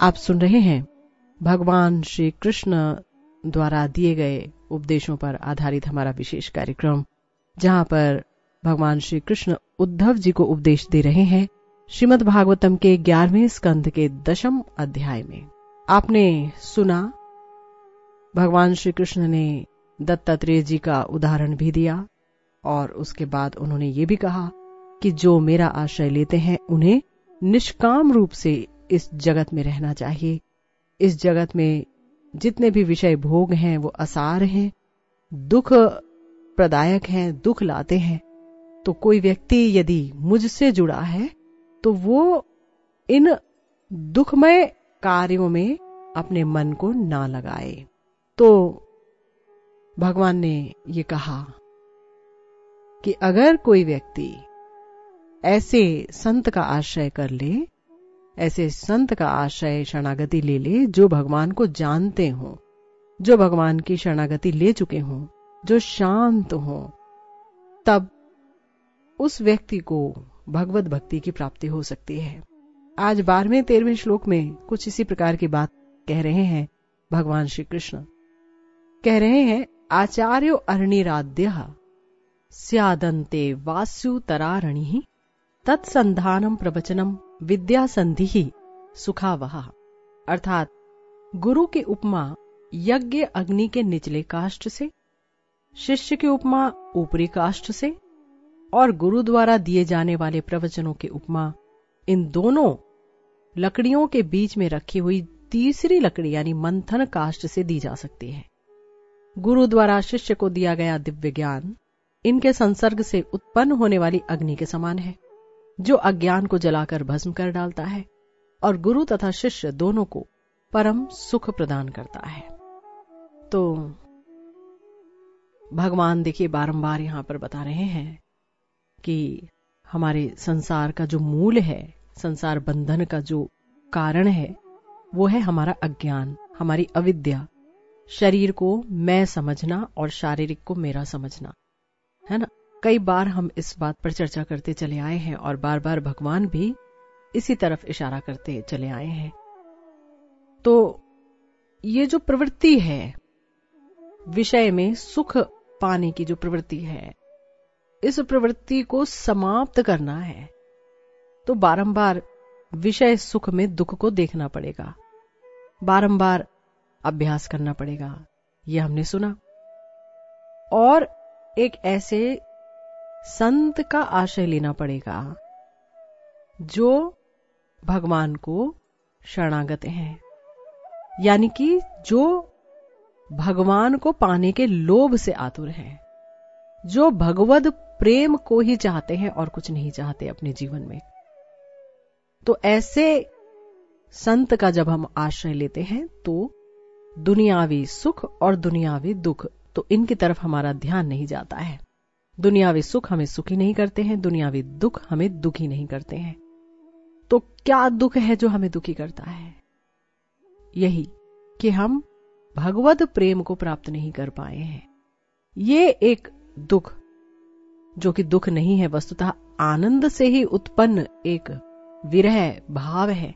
आप सुन रहे हैं भगवान श्री कृष्ण द्वारा दिए गए उपदेशों पर आधारित हमारा विशेष कार्यक्रम, जहाँ पर भगवान श्री कृष्ण उद्धव जी को उपदेश दे रहे हैं श्रीमद् भागवतम के ग्यारहवें स्कंध के दशम अध्याय में। आपने सुना, भगवान श्री कृष्ण ने दत्तात्रेय जी का उदाहरण भी दिया, और उसके बाद उन्होंने ये भी कहा कि जो मेरा आश्रय लेते हैं, उन्हें निष्काम रूप से इस जगत में रहना चाहिए। इस जगत में जितने भी विषय भोग हैं, वो असार हैं, दुख प्रदायक हैं, दुख लाते हैं। तो कोई व्यक्ति यदि मुझसे जुड़ा है तो वो इन दुखमय कार्यों में अपने मन को ना लगाए। तो भगवान ने ये कहा कि अगर कोई व्यक्ति ऐसे संत का आश्रय कर ले ऐसे संत का आश्रय शरणागति ले ले जो भगवान को जानते हों, जो भगवान की शरणागति ले चुके हों, जो शांत हों, तब उस व्यक्ति को भगवत भक्ति की प्राप्ति हो सकती है। आज बारहवें, तेरहवें श्लोक में कुछ इसी प्रकार की बात कह रहे हैं भगवान श्री कृष्ण। कह रहे हैं, आचार्यो अरणिराध्य स्यादंते वास्युतरारणि तत्संधानम प्रवचनम विद्या संधि ही सुखावह। अर्थात गुरु की उपमा यज्ञ अग्नि के निचले काष्ठ से, शिष्य की उपमा ऊपरी काष्ठ से, और गुरु द्वारा दिए जाने वाले प्रवचनों की उपमा, इन दोनों लकड़ियों के बीच में रखी हुई तीसरी लकड़ी यानी मंथन काष्ठ से दी जा सकती है। गुरु द्वारा शिष्य को दिया गया दिव्य ज्ञान इनके संसर्ग से उत्पन्न होने वाली अग्नि के समान है। जो अज्ञान को जलाकर भस्म कर डालता है और गुरु तथा शिष्य दोनों को परम सुख प्रदान करता है। तो भगवान देखिए बारंबार यहाँ पर बता रहे हैं कि हमारे संसार का जो मूल है, संसार बंधन का जो कारण है, वो है हमारा अज्ञान, हमारी अविद्या, शरीर को मैं समझना और शारीरिक को मेरा समझना, है ना? कई बार हम इस बात पर चर्चा करते चले आए हैं और बार बार भगवान भी इसी तरफ़ इशारा करते चले आए हैं। तो ये जो प्रवृत्ति है, विषय में सुख पाने की जो प्रवृत्ति है, इस प्रवृत्ति को समाप्त करना है तो बारंबार विषय सुख में दुख को देखना पड़ेगा। बारंबार अभ्यास करना पड़ेगा यह हमने सुना। और एक ऐसे संत का आश्रय लेना पड़ेगा, जो भगवान को शरणागत हैं। यानी कि जो भगवान को पाने के लोभ से आतुर हैं, जो भगवत प्रेम को ही चाहते हैं और कुछ नहीं चाहते अपने जीवन में। तो ऐसे संत का जब हम आश्रय लेते हैं तो दुनियावी सुख और दुनियावी दुख तो इनकी तरफ़ हमारा ध्यान नहीं जाता है। दुनियावी सुख हमें सुखी नहीं करते हैं, दुनियावी दुख हमें दुखी नहीं करते हैं। तो क्या दुख है जो हमें दुखी करता है? यही कि हम भगवत प्रेम को प्राप्त नहीं कर पाए हैं। ये एक दुख, जो कि दुख नहीं है, वस्तुतः आनंद से ही उत्पन्न एक विरह भाव है।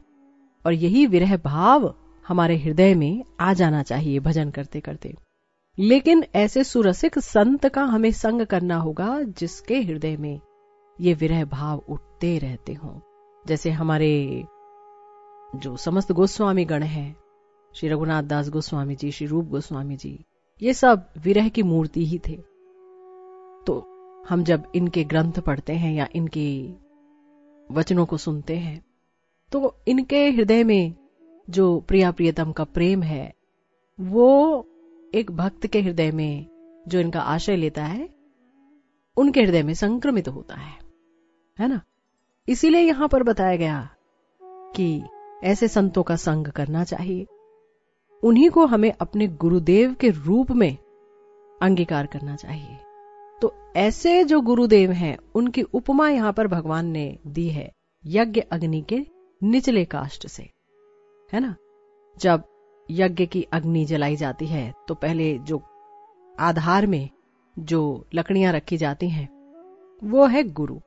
और यही विरह भाव हमारे हृदय में आ जाना चाहिए, भजन करते करते लेकिन ऐसे सुरसिक संत का हमें संग करना होगा जिसके हृदय में ये विरह भाव उठते रहते हों। जैसे हमारे जो समस्त गोस्वामी गण हैं, श्री रघुनाथ दास गोस्वामी जी, श्री रूप गोस्वामी जी, ये सब विरह की मूर्ति ही थे। तो हम जब इनके ग्रंथ पढ़ते हैं या इनके वचनों को सुनते हैं तो इनके हृदय में जो प्रिया प्रियतम का प्रेम है, वो एक भक्त के हृदय में जो इनका आश्रय लेता है, उनके हृदय में संक्रमित होता है। है ना? इसीलिए यहाँ पर बताया गया कि ऐसे संतों का संग करना चाहिए। उन्हीं को हमें अपने गुरुदेव के रूप में अंगीकार करना चाहिए। तो ऐसे जो गुरुदेव हैं, उनकी उपमा यहाँ पर भगवान ने दी है, यज्ञ अग्नि के निचले काष्ट से। है ना? जब यज्ञ की अग्नि जलाई जाती है तो पहले जो आधार में जो लकड़ियाँ रखी जाती हैं, वो है गुरु।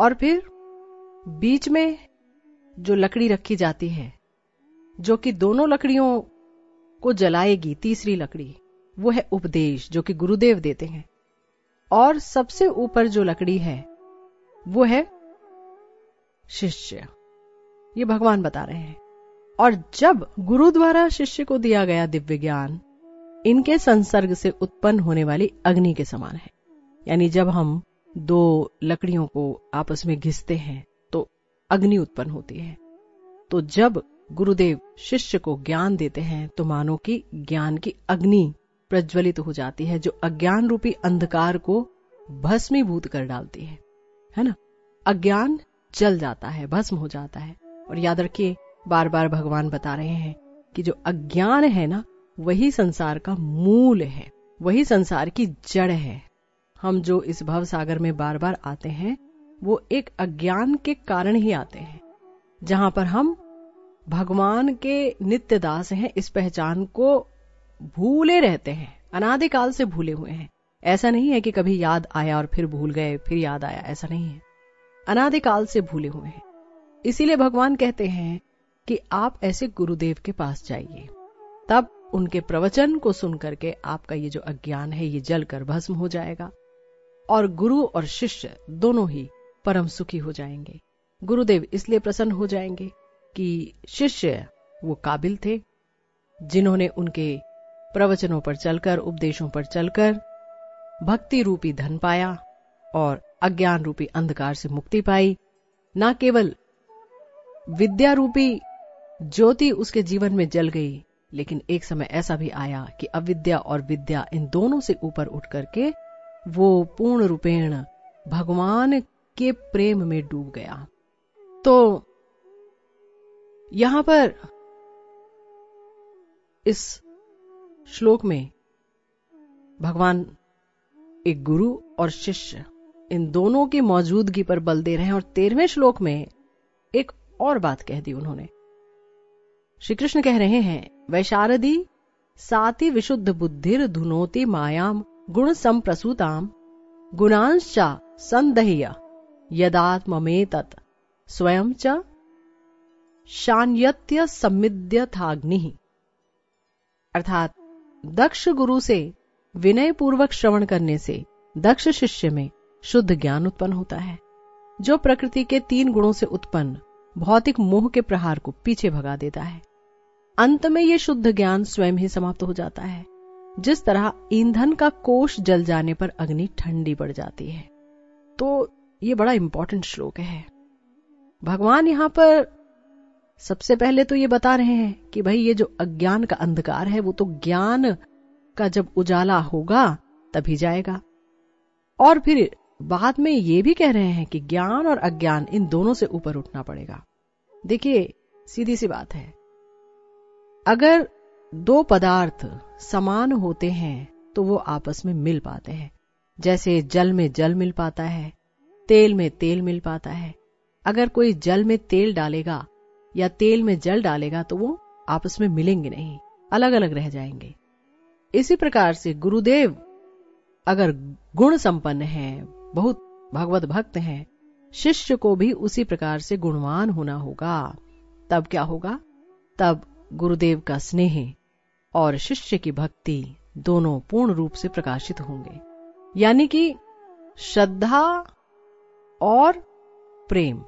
और फिर बीच में जो लकड़ी रखी जाती है, जो कि दोनों लकड़ियों को जलाएगी, तीसरी लकड़ी, वो है उपदेश, जो कि गुरुदेव देते हैं। और सबसे ऊपर जो लकड़ी है, वो है शिष्य। ये भगवान बता रहे हैं। और जब गुरु द्वारा शिष्य को दिया गया दिव्य ज्ञान, इनके संसर्ग से उत्पन्न होने वाली अग्नि के समान है। यानी जब हम दो लकड़ियों को आपस में घिसते हैं तो अग्नि उत्पन्न होती है। तो जब गुरुदेव शिष्य को ज्ञान देते हैं तो मानो कि ज्ञान की अग्नि प्रज्वलित हो जाती है, जो अज्ञान रूपी अंधकार को भस्मीभूत कर डालती है। है ना? अज्ञान जल जाता है, भस्म हो जाता है। और याद रखिए बार बार भगवान बता रहे हैं कि जो अज्ञान है ना, वही संसार का मूल है, वही संसार की जड़ है। हम जो इस भव सागर में बार बार आते हैं, वो एक अज्ञान के कारण ही आते हैं, जहाँ पर हम भगवान के नित्य दास हैं, इस पहचान को भूले रहते हैं, अनादिकाल से भूले हुए हैं। ऐसा नहीं है कि कभी याद आया और फिर भूल गए, फिर याद आया, ऐसा नहीं है। अनादिकाल से भूले हुए हैं। इसीलिए भगवान कहते हैं कि आप ऐसे गुरुदेव के पास जाइए। तब उनके प्रवचन को सुन करके आपका ये जो अज्ञान है, ये जल कर भस्म हो जाएगा और गुरु और शिष्य दोनों ही परम सुखी हो जाएँगे। गुरुदेव इसलिए प्रसन्न हो जाएँगे कि शिष्य वो काबिल थे, जिन्होंने उनके प्रवचनों पर चलकर, उपदेशों पर चलकर भक्ति रूपी धन पाया और अज्ञान रूपी अंधकार से मुक्ति पाई। न केवल विद्या रूपी ज्योति उसके जीवन में जल गई, लेकिन एक समय ऐसा भी आया कि अविद्या और विद्या इन दोनों से ऊपर उठ करके वो पूर्ण रूपेण भगवान के प्रेम में डूब गया। तो यहाँ पर इस श्लोक में भगवान एक गुरु और शिष्य इन दोनों की मौजूदगी पर बल दे रहे हैं और तेरहवें श्लोक में एक और बात कह दी उन्होंने। श्री कृष्ण कह रहे हैं, वैशारदी साति विशुद्ध बुद्धिर धुनोति मायाम गुण संप्रसूताम गुणांशा संदह्य यदात्मे तत् स्वयं च शान्यत्य समिद्यथाग्नि अर्थात दक्ष गुरु से विनय पूर्वक श्रवण करने से दक्ष शिष्य में शुद्ध ज्ञान उत्पन्न होता है, जो प्रकृति के तीन गुणों से उत्पन्न भौतिक मोह के प्रहार को पीछे भगा देता है। अंत में ये शुद्ध ज्ञान स्वयं ही समाप्त हो जाता है। जिस तरह ईंधन का कोष जल जाने पर अग्नि ठंडी पड़ जाती है। तो ये बड़ा इंपॉर्टेंट श्लोक है। भगवान यहाँ पर सबसे पहले तो ये बता रहे हैं कि भाई ये जो अज्ञान का अंधकार है, वो तो ज्ञान का जब उजाला होगा, तभी जाएगा। और फिर बाद में ये भी कह रहे हैं कि ज्ञान और अज्ञान इन दोनों से ऊपर उठना पड़ेगा। देखिए, सीधी सी बात है। अगर दो पदार्थ समान होते हैं तो वो आपस में मिल पाते हैं। जैसे जल में जल मिल पाता है, तेल में तेल मिल पाता है। अगर कोई जल में तेल डालेगा या तेल में जल डालेगा तो वो आपस में मिलेंगे नहीं अलग अलग रह जाएँगे। इसी प्रकार से गुरुदेव अगर गुण संपन्न है, बहुत भगवत भक्त हैं, शिष्य को भी उसी प्रकार से गुणवान होना होगा। तब क्या होगा? तब गुरुदेव का स्नेह और शिष्य की भक्ति दोनों पूर्ण रूप से प्रकाशित होंगे। यानी कि श्रद्धा और प्रेम।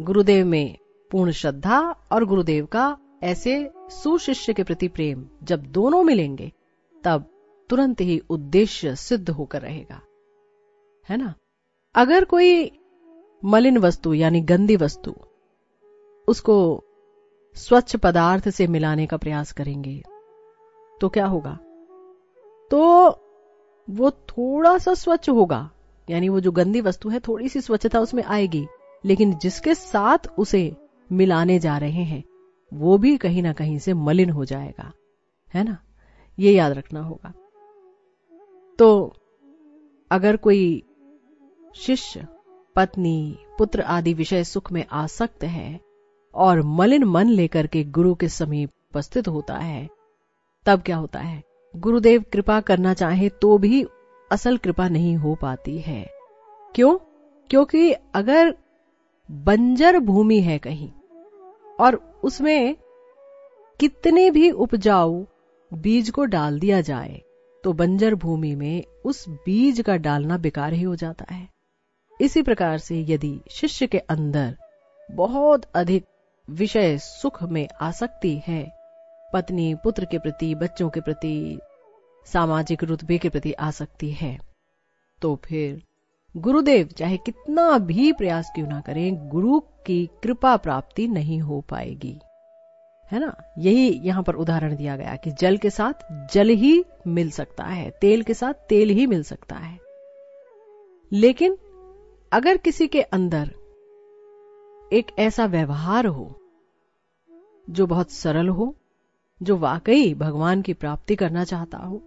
गुरुदेव में पूर्ण श्रद्धा और गुरुदेव का ऐसे सुशिष्य के प्रति प्रेम जब दोनों मिलेंगे, तब तुरंत ही उद्देश्य सिद्ध होकर रहेगा। है ना? अगर कोई मलिन वस्तु यानी गंदी वस्तु, उसको स्वच्छ पदार्थ से मिलाने का प्रयास करेंगे। तो क्या होगा? तो वो थोड़ा सा स्वच्छ होगा। यानी वो जो गंदी वस्तु है थोड़ी सी स्वच्छता उसमें आएगी। लेकिन जिसके साथ उसे मिलाने जा रहे हैं, वो भी कहीं ना कहीं से मलिन हो जाएगा। है ना? ये याद रखना होगा। तो अगर कोई शिष्य, पत्नी, पुत्र आदि विषय सुख में आसक्त है और मलिन मन लेकर के गुरु के समीप उपस्थित होता है। तब क्या होता है? गुरुदेव कृपा करना चाहे तो भी असल कृपा नहीं हो पाती है। क्यों? क्योंकि अगर बंजर भूमि है कहीं और उसमें कितने भी उपजाऊ बीज को डाल दिया जाए तो बंजर भूमि में उस बीज का डालना बेकार ही हो जाता है। इसी प्रकार से यदि शिष्य के अंदर बहुत अधिक विषय सुख में आसक्ति है। पत्नी पुत्र के प्रति, बच्चों के प्रति, सामाजिक रुतबे के प्रति आसक्ति है। तो फिर, गुरुदेव, चाहे कितना भी प्रयास क्यों ना करें, गुरु की कृपा प्राप्ति नहीं हो पाएगी। है ना? यही यहाँ पर उदाहरण दिया गया कि जल के साथ जल ही मिल सकता है, तेल के साथ तेल ही मिल सकता है। लेकिन अगर किसी के अंदर एक ऐसा व्यवहार हो, जो बहुत सरल हो, जो वाकई भगवान की प्राप्ति करना चाहता हो,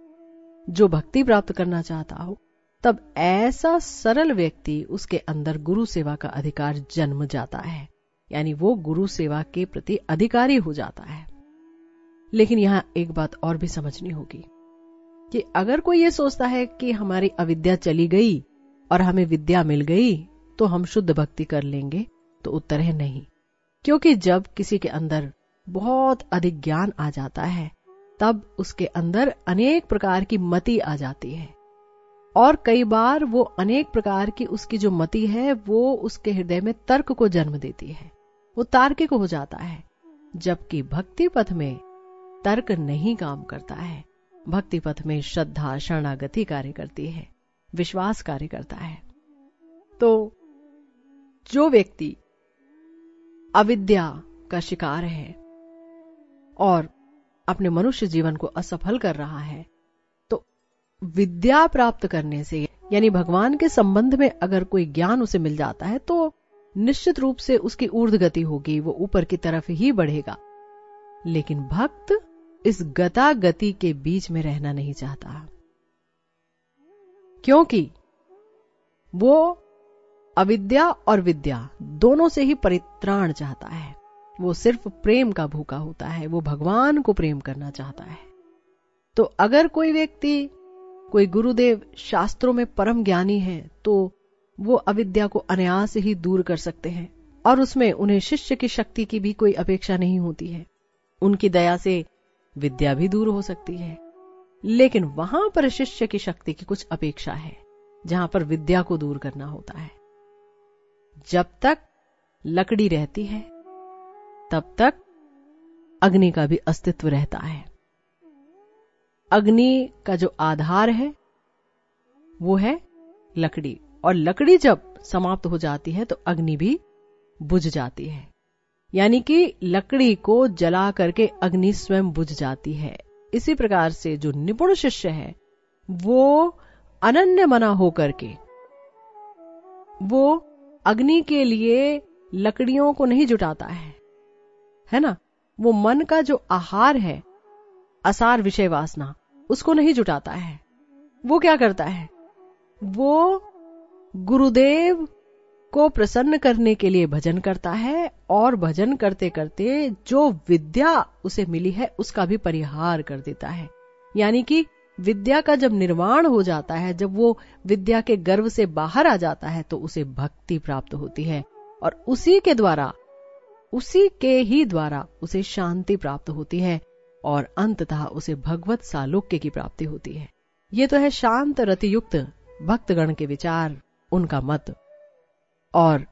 जो भक्ति प्राप्त करना चाहता हो, तब ऐसा सरल व्यक्ति उसके अंदर गुरु सेवा का अधिकार जन्म जाता है। यानी वो गुरु सेवा के प्रति अधिकारी हो जाता है। लेकिन यहाँ एक बात और भी समझनी होगी कि अगर कोई ये सोचता है कि हमारी अविद्या चली गई और हमें विद्या मिल गई तो हम शुद्ध भक्ति कर लेंगे। तो उत्तर है नहीं, क्योंकि जब किसी के अंदर बहुत अधिक ज्ञान आ जाता है, तब उसके अंदर अनेक प्रकार की मति आ जाती है। और कई बार वो अनेक प्रकार की उसकी जो मति है, वो उसके हृदय में तर्क को जन्म देती है। वो तार्किक हो जाता है, जबकि भक्ति पथ में तर्क नहीं काम करता है। भक्ति पथ में श्रद्धा, शरणागति कार्य करती है, विश्वास कार्य करता है। तो जो व्यक्ति अविद्या का शिकार है और अपने मनुष्य जीवन को असफल कर रहा है। तो विद्या प्राप्त करने से, यानी भगवान के संबंध में अगर कोई ज्ञान उसे मिल जाता है तो निश्चित रूप से उसकी ऊर्ध गति होगी, वो ऊपर की तरफ़ ही बढ़ेगा। लेकिन भक्त इस गता गति के बीच में रहना नहीं चाहता। क्योंकि वो अविद्या और विद्या दोनों से ही परित्राण चाहता है। वो सिर्फ़ प्रेम का भूखा होता है, वो भगवान को प्रेम करना चाहता है। तो अगर कोई व्यक्ति, कोई गुरुदेव शास्त्रों में परम ज्ञानी है तो वो अविद्या को अनायास ही दूर कर सकते हैं, और उसमें उन्हें शिष्य की शक्ति की भी कोई अपेक्षा नहीं होती है। उनकी दया से विद्या भी दूर हो सकती है। लेकिन वहाँ पर शिष्य की शक्ति की कुछ अपेक्षा है, जहाँ पर विद्या को दूर करना होता है। जब तक लकड़ी रहती है, तब तक अग्नि का भी अस्तित्व रहता है। अग्नि का जो आधार है, वो है लकड़ी। और लकड़ी जब समाप्त हो जाती है तो अग्नि भी बुझ जाती है। यानी कि लकड़ी को जला करके अग्नि स्वयं बुझ जाती है। इसी प्रकार से जो निपुण शिष्य है, वो अनन्य मना होकर के, वो अग्नि के लिए लकड़ियों को नहीं जुटाता है। है ना? वो मन का जो आहार है, असार विषय वासना, उसको नहीं जुटाता है। वो क्या करता है? वो गुरुदेव को प्रसन्न करने के लिए भजन करता है और भजन करते करते जो विद्या उसे मिली है, उसका भी परिहार कर देता है। यानी कि विद्या का जब निर्वाण हो जाता है, जब वो विद्या के गर्व से बाहर आ जाता है तो उसे भक्ति प्राप्त होती है। और उसी के द्वारा, उसी के ही द्वारा उसे शांति प्राप्त होती है और अंततः उसे भगवत सालोक्य की प्राप्ति होती है। ये तो है शांत रतियुक्त भक्तगण के विचार, उनका मत। और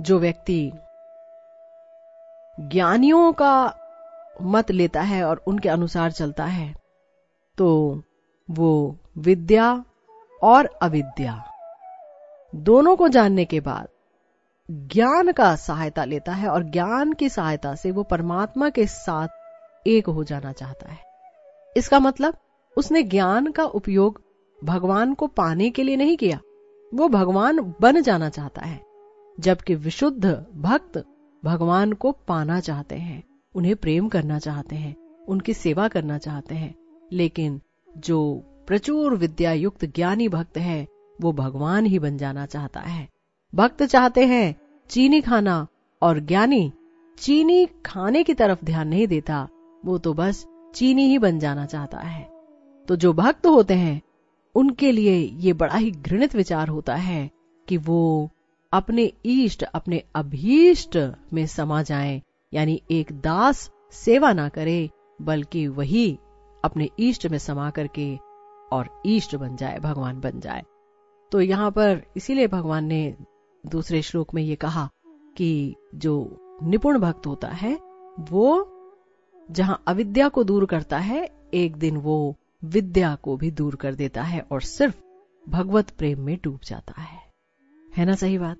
जो व्यक्ति ज्ञानियों का मत लेता है और उनके अनुसार चलता है तो वो विद्या और अविद्या। दोनों को जानने के बाद ज्ञान का सहायता लेता है और ज्ञान की सहायता से वो परमात्मा के साथ एक हो जाना चाहता है। इसका मतलब उसने ज्ञान का उपयोग भगवान को पाने के लिए नहीं किया। वो भगवान बन जाना चाहता है, जबकि विशुद्ध भक्त भगवान को पाना चाहते हैं, उन्हें प्रेम करना चाहते हैं, उनकी सेवा करना चाहते हैं। लेकिन जो प्रचुर विद्या युक्त ज्ञानी भक्त है, वो भगवान ही बन जाना चाहता है। भक्त चाहते हैं चीनी खाना, और ज्ञानी चीनी खाने की तरफ़ ध्यान नहीं देता, वो तो बस चीनी ही बन जाना चाहता है। तो जो भक्त होते हैं, उनके लिए ये बड़ा ही घृणित विचार होता है कि वो अपने इष्ट, अपने अभीष्ट में समा जाएँ, यानी एक दास सेवा ना करे, बल्कि वही अपने ईष्ट में समा करके और ईष्ट बन जाए, भगवान बन जाए। तो यहाँ पर इसीलिए भगवान ने दूसरे श्लोक में ये कहा कि जो निपुण भक्त होता है, वो जहाँ अविद्या को दूर करता है, एक दिन वो विद्या को भी दूर कर देता है और सिर्फ़ भगवत प्रेम में डूब जाता है। है ना सही बात?